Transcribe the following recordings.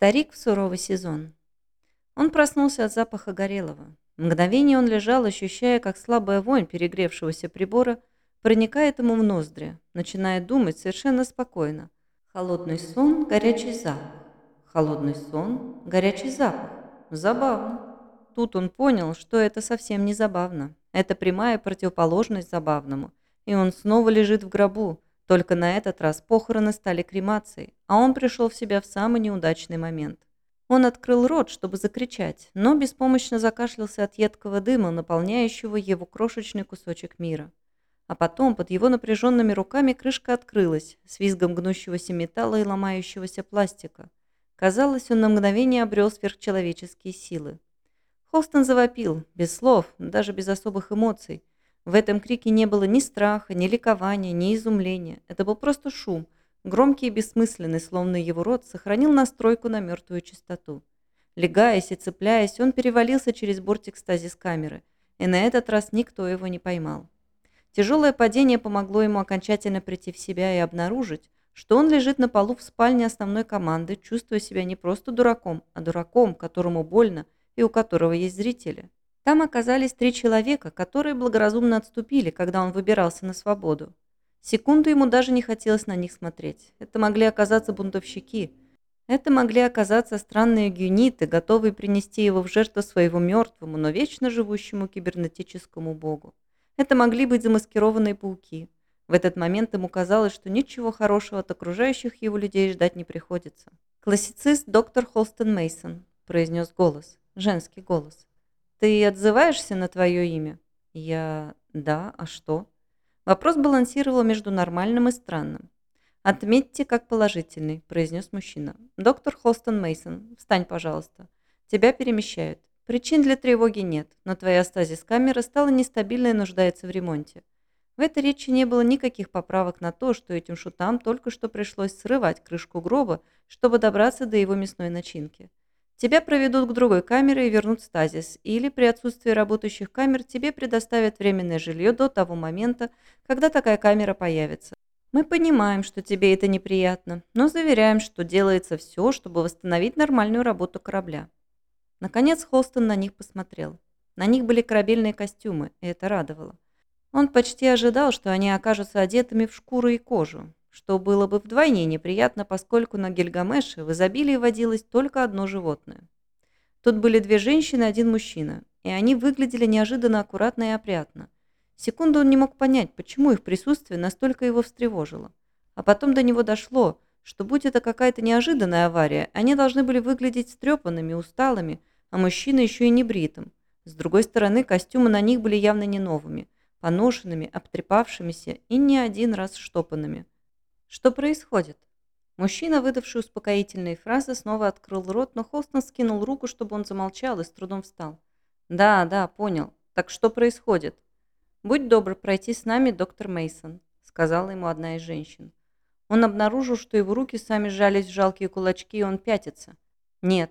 Старик в суровый сезон. Он проснулся от запаха горелого. Мгновение он лежал, ощущая, как слабая вонь перегревшегося прибора проникает ему в ноздри, начиная думать совершенно спокойно. Холодный сон, горячий запах. Холодный сон, горячий запах. Забавно. Тут он понял, что это совсем не забавно. Это прямая противоположность забавному. И он снова лежит в гробу, только на этот раз похороны стали кремацией, а он пришел в себя в самый неудачный момент. Он открыл рот, чтобы закричать, но беспомощно закашлялся от едкого дыма, наполняющего его крошечный кусочек мира. А потом под его напряженными руками крышка открылась, с визгом гнущегося металла и ломающегося пластика. Казалось, он на мгновение обрел сверхчеловеческие силы. Холстон завопил, без слов, даже без особых эмоций, в этом крике не было ни страха, ни ликования, ни изумления. Это был просто шум, громкий и бессмысленный, словно его рот сохранил настройку на мертвую частоту. Легаясь и цепляясь, он перевалился через бортик стазис камеры, и на этот раз никто его не поймал. Тяжелое падение помогло ему окончательно прийти в себя и обнаружить, что он лежит на полу в спальне основной команды, чувствуя себя не просто дураком, а дураком, которому больно и у которого есть зрители. Там оказались три человека, которые благоразумно отступили, когда он выбирался на свободу. Секунду ему даже не хотелось на них смотреть. Это могли оказаться бунтовщики. Это могли оказаться странные гюниты, готовые принести его в жертву своего мертвому, но вечно живущему кибернетическому богу. Это могли быть замаскированные пауки. В этот момент ему казалось, что ничего хорошего от окружающих его людей ждать не приходится. «Классицист доктор Холстон Мейсон, произнес голос. Женский голос. «Ты отзываешься на твое имя?» «Я... да, а что?» Вопрос балансировал между нормальным и странным. «Отметьте как положительный», – произнес мужчина. «Доктор Холстон Мейсон, встань, пожалуйста. Тебя перемещают. Причин для тревоги нет, но твоя стазис камеры стала нестабильной и нуждается в ремонте. В этой речи не было никаких поправок на то, что этим шутам только что пришлось срывать крышку гроба, чтобы добраться до его мясной начинки. Тебя проведут к другой камере и вернут в стазис, или при отсутствии работающих камер тебе предоставят временное жилье до того момента, когда такая камера появится. Мы понимаем, что тебе это неприятно, но заверяем, что делается все, чтобы восстановить нормальную работу корабля. Наконец Холстон на них посмотрел. На них были корабельные костюмы, и это радовало. Он почти ожидал, что они окажутся одетыми в шкуру и кожу, что было бы вдвойне неприятно, поскольку на Гильгамеше в изобилии водилось только одно животное. Тут были две женщины и один мужчина, и они выглядели неожиданно аккуратно и опрятно. Секунду он не мог понять, почему их присутствие настолько его встревожило. А потом до него дошло, что будь это какая-то неожиданная авария, они должны были выглядеть встрепанными, усталыми, а мужчина еще и не бритым. С другой стороны, костюмы на них были явно не новыми, поношенными, обтрепавшимися и не один раз штопанными. Что происходит? Мужчина, выдавший успокоительные фразы, снова открыл рот, но Холстон скинул руку, чтобы он замолчал и с трудом встал. «Да, да, понял. Так что происходит?» «Будь добр пройти с нами, доктор Мейсон, сказала ему одна из женщин. Он обнаружил, что его руки сами сжались в жалкие кулачки, и он пятится. «Нет,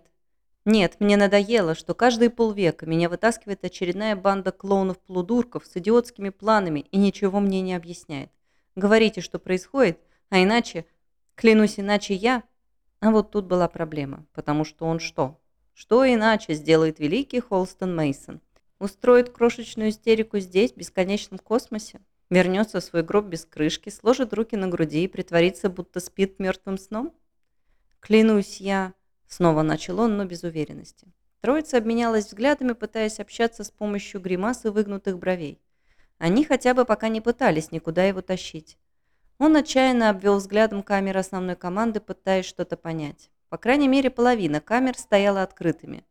нет, мне надоело, что каждые полвека меня вытаскивает очередная банда клоунов-плудурков с идиотскими планами и ничего мне не объясняет. Говорите, что происходит, а иначе, клянусь, иначе я... А вот тут была проблема, потому что он что? Что иначе сделает великий Холстон Мейсон? Устроит крошечную истерику здесь, в бесконечном космосе? Вернется в свой гроб без крышки, сложит руки на груди и притворится, будто спит мертвым сном? Клянусь, я... Снова начал он, но без уверенности. Троица обменялась взглядами, пытаясь общаться с помощью гримас и выгнутых бровей. Они хотя бы пока не пытались никуда его тащить. Он отчаянно обвел взглядом камеры основной команды, пытаясь что-то понять. По крайней мере, половина камер стояла открытыми.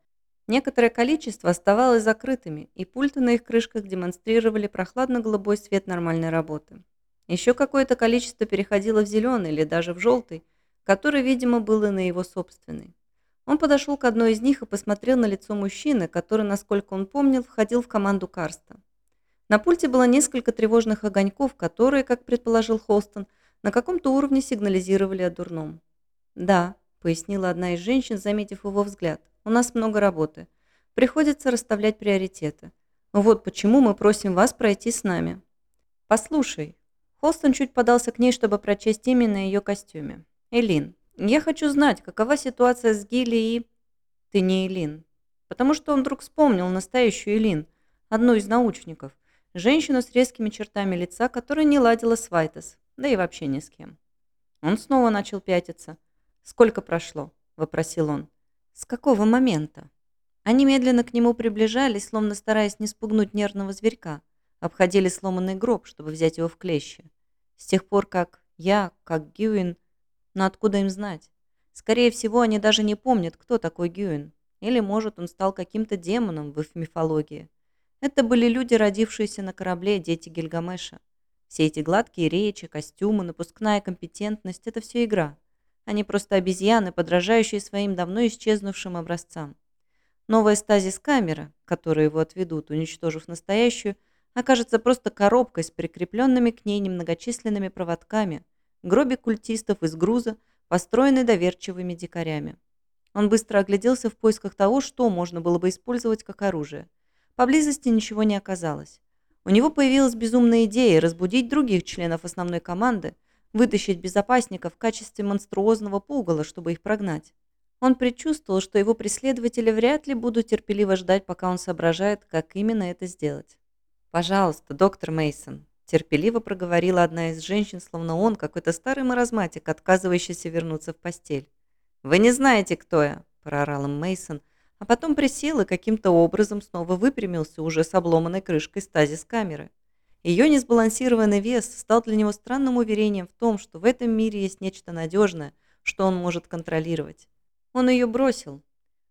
Некоторое количество оставалось закрытыми, и пульты на их крышках демонстрировали прохладно-голубой свет нормальной работы. Еще какое-то количество переходило в зеленый или даже в желтый, который, видимо, был и на его собственный. Он подошел к одной из них и посмотрел на лицо мужчины, который, насколько он помнил, входил в команду Карста. На пульте было несколько тревожных огоньков, которые, как предположил Холстон, на каком-то уровне сигнализировали о дурном. «Да», — пояснила одна из женщин, заметив его взгляд, — «у нас много работы. Приходится расставлять приоритеты. Вот почему мы просим вас пройти с нами». «Послушай». Холстон чуть подался к ней, чтобы прочесть имя на ее костюме. «Элин, Я хочу знать, какова ситуация с Гилли и... Ты не Элин. Потому что он вдруг вспомнил настоящую Элин, одну из научников, женщину с резкими чертами лица, которая не ладила с Вайтес, да и вообще ни с кем. Он снова начал пятиться. «Сколько прошло?» – вопросил он. «С какого момента?» Они медленно к нему приближались, словно стараясь не спугнуть нервного зверька, обходили сломанный гроб, чтобы взять его в клещи. С тех пор, как я, как Гюин, но откуда им знать? Скорее всего, они даже не помнят, кто такой Гюин. Или, может, он стал каким-то демоном в их мифологии. Это были люди, родившиеся на корабле, дети Гильгамеша. Все эти гладкие речи, костюмы, напускная компетентность – это все игра. Они просто обезьяны, подражающие своим давно исчезнувшим образцам. Новая стазис-камера, которую его отведут, уничтожив настоящую, окажется просто коробкой с прикрепленными к ней немногочисленными проводками, гробик культистов из груза, построенный доверчивыми дикарями. Он быстро огляделся в поисках того, что можно было бы использовать как оружие. Поблизости ничего не оказалось. У него появилась безумная идея разбудить других членов основной команды, вытащить безопасника в качестве монструозного пугала, чтобы их прогнать. Он предчувствовал, что его преследователи вряд ли будут терпеливо ждать, пока он соображает, как именно это сделать. «Пожалуйста, доктор Мейсон, терпеливо проговорила одна из женщин, словно он какой-то старый маразматик, отказывающийся вернуться в постель. «Вы не знаете, кто я», – проорал им Мейсон, а потом присел и каким-то образом снова выпрямился уже с обломанной крышкой стазис камеры. Ее несбалансированный вес стал для него странным уверением в том, что в этом мире есть нечто надежное, что он может контролировать. Он ее бросил.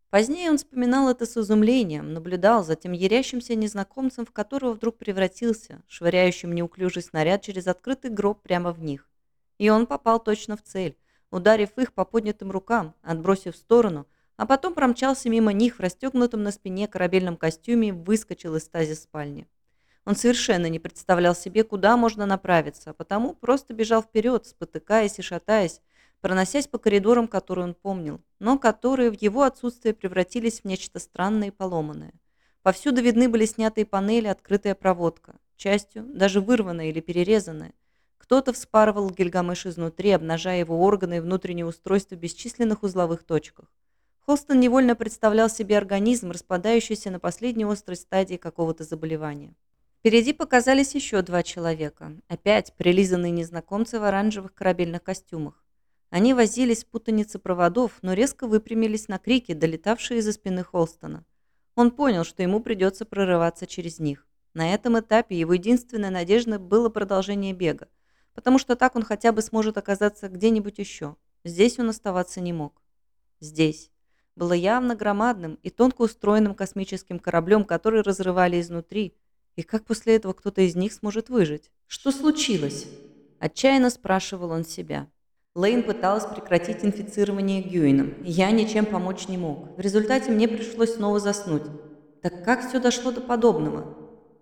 Позднее он вспоминал это с изумлением, наблюдал за тем ярящимся незнакомцем, в которого вдруг превратился, швыряющим неуклюжий снаряд через открытый гроб прямо в них. И он попал точно в цель, ударив их по поднятым рукам, отбросив в сторону, а потом промчался мимо них в расстегнутом на спине корабельном костюме выскочил из стази спальни. Он совершенно не представлял себе, куда можно направиться, а потому просто бежал вперед, спотыкаясь и шатаясь, проносясь по коридорам, которые он помнил, но которые в его отсутствие превратились в нечто странное и поломанное. Повсюду видны были снятые панели, открытая проводка, частью даже вырванная или перерезанная, кто-то вспарывал Гильгамеш изнутри, обнажая его органы и внутреннее устройство в бесчисленных узловых точках. Холстон невольно представлял себе организм, распадающийся на последней острой стадии какого-то заболевания. Впереди показались еще два человека, опять прилизанные незнакомцы в оранжевых корабельных костюмах. Они возились в путанице проводов, но резко выпрямились на крики, долетавшие из-за спины Холстона. Он понял, что ему придется прорываться через них. На этом этапе его единственная надежда было продолжение бега потому что так он хотя бы сможет оказаться где-нибудь еще. Здесь он оставаться не мог. Здесь. Было явно громадным и тонко устроенным космическим кораблем, который разрывали изнутри. И как после этого кто-то из них сможет выжить? Что случилось? Отчаянно спрашивал он себя. Лейн пыталась прекратить инфицирование Гюином. Я ничем помочь не мог. В результате мне пришлось снова заснуть. Так как все дошло до подобного?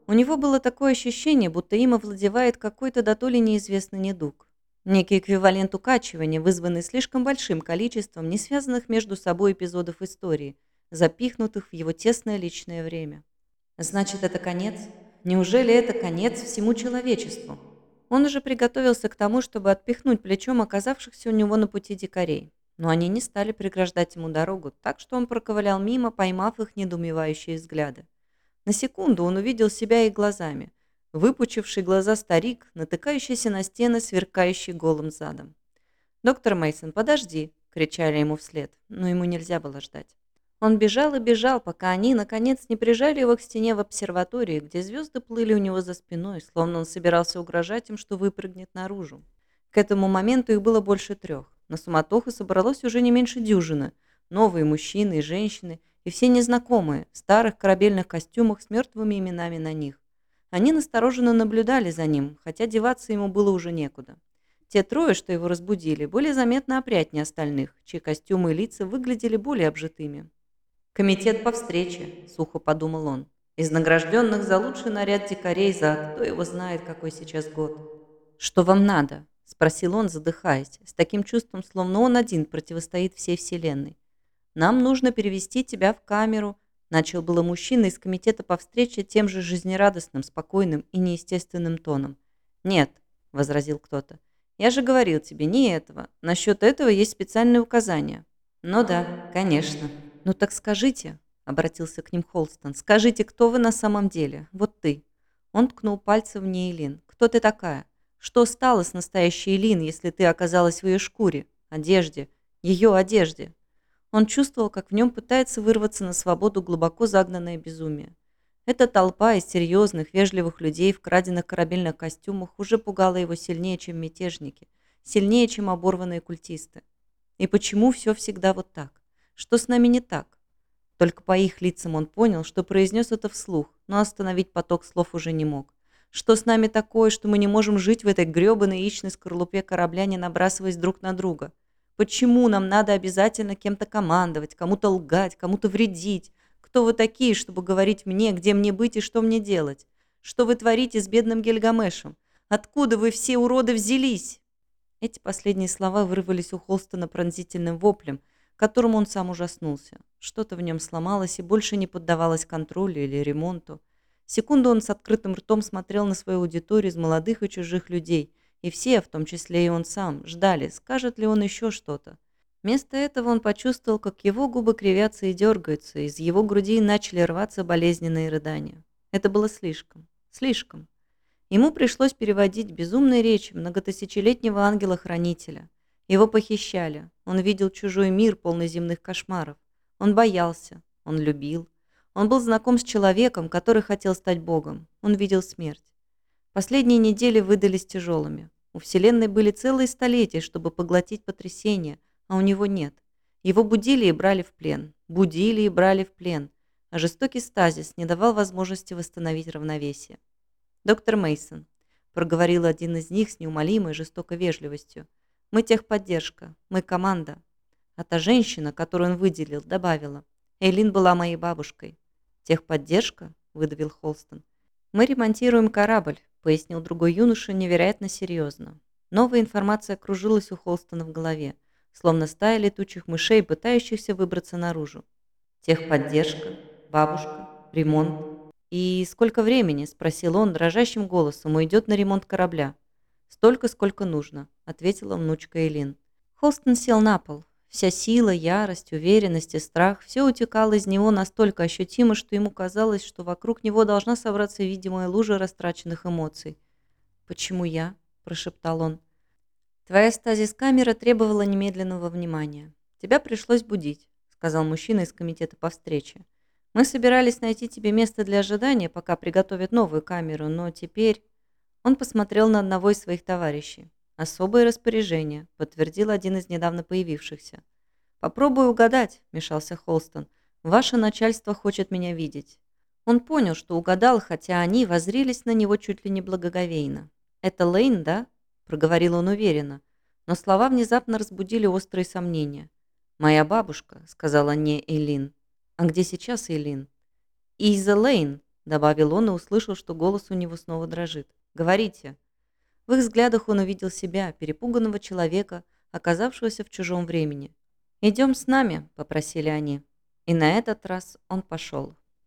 У него было такое ощущение, будто им овладевает какой-то дотоле неизвестный недуг. Некий эквивалент укачивания, вызванный слишком большим количеством не связанных между собой эпизодов истории, запихнутых в его тесное личное время. Значит, это конец? Неужели это конец всему человечеству? Он уже приготовился к тому, чтобы отпихнуть плечом оказавшихся у него на пути дикарей. Но они не стали преграждать ему дорогу, так что он проковылял мимо, поймав их недоумевающие взгляды. На секунду он увидел себя их глазами. Выпучивший глаза старик, натыкающийся на стены, сверкающий голым задом. «Доктор Мейсон, подожди!» – кричали ему вслед, но ему нельзя было ждать. Он бежал и бежал, пока они, наконец, не прижали его к стене в обсерватории, где звезды плыли у него за спиной, словно он собирался угрожать им, что выпрыгнет наружу. К этому моменту их было больше трех. На суматоху собралось уже не меньше дюжины. Новые мужчины и женщины – и все незнакомые, в старых корабельных костюмах с мертвыми именами на них. Они настороженно наблюдали за ним, хотя деваться ему было уже некуда. Те трое, что его разбудили, были заметно опрятнее остальных, чьи костюмы и лица выглядели более обжитыми. «Комитет по встрече», — сухо подумал он. «Из награжденных за лучший наряд дикарей за кто его знает, какой сейчас год». «Что вам надо?» — спросил он, задыхаясь, с таким чувством, словно он один противостоит всей Вселенной. Нам нужно перевести тебя в камеру», начал было мужчина из комитета по встрече тем же жизнерадостным, спокойным и неестественным тоном. «Нет», — возразил кто-то, Я же говорил тебе, не этого. Насчет этого есть специальные указания». «Ну да, конечно». «Ну так скажите», — обратился к ним Холстон, «скажите, кто вы на самом деле? Вот ты». Он ткнул пальцем в Нейлин. «Кто ты такая? Что стало с настоящей Лин, если ты оказалась в ее шкуре, одежде, ее одежде?» Он чувствовал, как в нем пытается вырваться на свободу глубоко загнанное безумие. Эта толпа из серьезных, вежливых людей в краденных корабельных костюмах уже пугала его сильнее, чем мятежники, сильнее, чем оборванные культисты. И почему все всегда вот так? Что с нами не так? Только по их лицам он понял, что произнес это вслух, но остановить поток слов уже не мог. Что с нами такое, что мы не можем жить в этой грёбаной яичной скорлупе корабля, не набрасываясь друг на друга? Почему нам надо обязательно кем-то командовать, кому-то лгать, кому-то вредить? Кто вы такие, чтобы говорить мне, где мне быть и что мне делать? Что вы творите с бедным Гильгамешем? Откуда вы все уроды взялись?» Эти последние слова вырвались у Холстона пронзительным воплем, которому он сам ужаснулся. Что-то в нем сломалось и больше не поддавалось контролю или ремонту. Секунду он с открытым ртом смотрел на свою аудиторию из молодых и чужих людей – и все, в том числе и он сам, ждали, скажет ли он еще что-то. Вместо этого он почувствовал, как его губы кривятся и дергаются, из его груди начали рваться болезненные рыдания. Это было слишком. Слишком. Ему пришлось переводить безумные речи многотысячелетнего ангела-хранителя. Его похищали. Он видел чужой мир, полный земных кошмаров. Он боялся. Он любил. Он был знаком с человеком, который хотел стать Богом. Он видел смерть. Последние недели выдались тяжелыми. У Вселенной были целые столетия, чтобы поглотить потрясение, а у него нет. Его будили и брали в плен. Будили и брали в плен. А жестокий стазис не давал возможности восстановить равновесие. «Доктор Мейсон, проговорил один из них с неумолимой жестокой вежливостью. «Мы техподдержка. Мы команда». А та женщина, которую он выделил, добавила. «Эйлин была моей бабушкой». «Техподдержка?» – выдавил Холстон. «Мы ремонтируем корабль пояснил другой юноша невероятно серьезно. Новая информация кружилась у Холстона в голове, словно стая летучих мышей, пытающихся выбраться наружу. Техподдержка, бабушка, ремонт. «И сколько времени?» – спросил он дрожащим голосом. «Уйдет на ремонт корабля». «Столько, сколько нужно», – ответила внучка Элин. Холстон сел на пол. Вся сила, ярость, уверенность и страх – все утекало из него настолько ощутимо, что ему казалось, что вокруг него должна собраться видимая лужа растраченных эмоций. «Почему я?» – прошептал он. «Твоя стазис-камера требовала немедленного внимания. Тебя пришлось будить», – сказал мужчина из комитета по встрече. «Мы собирались найти тебе место для ожидания, пока приготовят новую камеру, но теперь...» Он посмотрел на одного из своих товарищей. «Особое распоряжение», — подтвердил один из недавно появившихся. «Попробуй угадать», — мешался Холстон. «Ваше начальство хочет меня видеть». Он понял, что угадал, хотя они возрились на него чуть ли не благоговейно. «Это Лейн, да?» — проговорил он уверенно. Но слова внезапно разбудили острые сомнения. «Моя бабушка», — сказала не Элин. «А где сейчас Элин?» «Иза Лейн», — добавил он и услышал, что голос у него снова дрожит. «Говорите». В их взглядах он увидел себя, перепуганного человека, оказавшегося в чужом времени. «Идем с нами», — попросили они. И на этот раз он пошел.